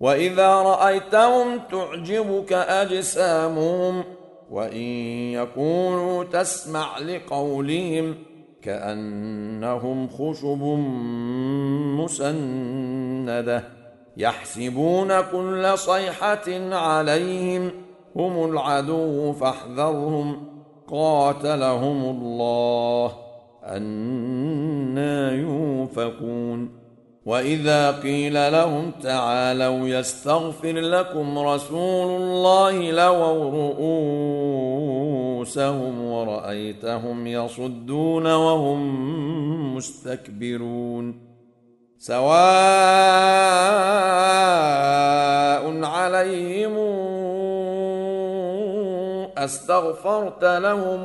واذا رايتهم تعجبك اجسامهم وان يكونوا تسمع لقولهم كانهم خشب مسنده يحسبون كل صيحه عليهم هم العدو فاحذرهم قاتلهم الله أنا يوفقون واذا قيل لهم تعالوا يستغفر لكم رسول الله لووا رؤوسهم ورايتهم يصدون وهم مستكبرون سواء عليهم استغفرت لهم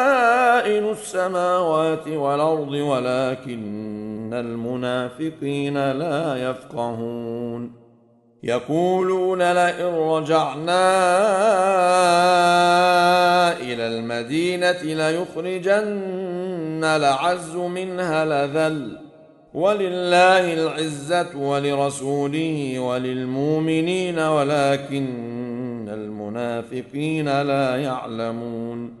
السماوات والأرض ولكن المنافقين لا يفقهون. يقولون لئن رجعنا إلى المدينة ليخرجن العز منها لذل ولله العزة ولرسوله وللمؤمنين ولكن المنافقين لا يعلمون.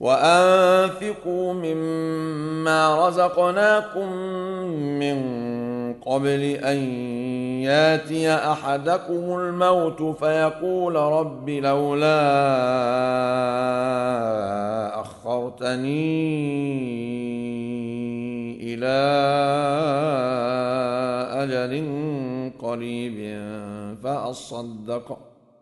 وانفقوا مما رزقناكم من قبل ان ياتي احدكم الموت فيقول رب لولا اخرتني إلى أجل قريب فأصدق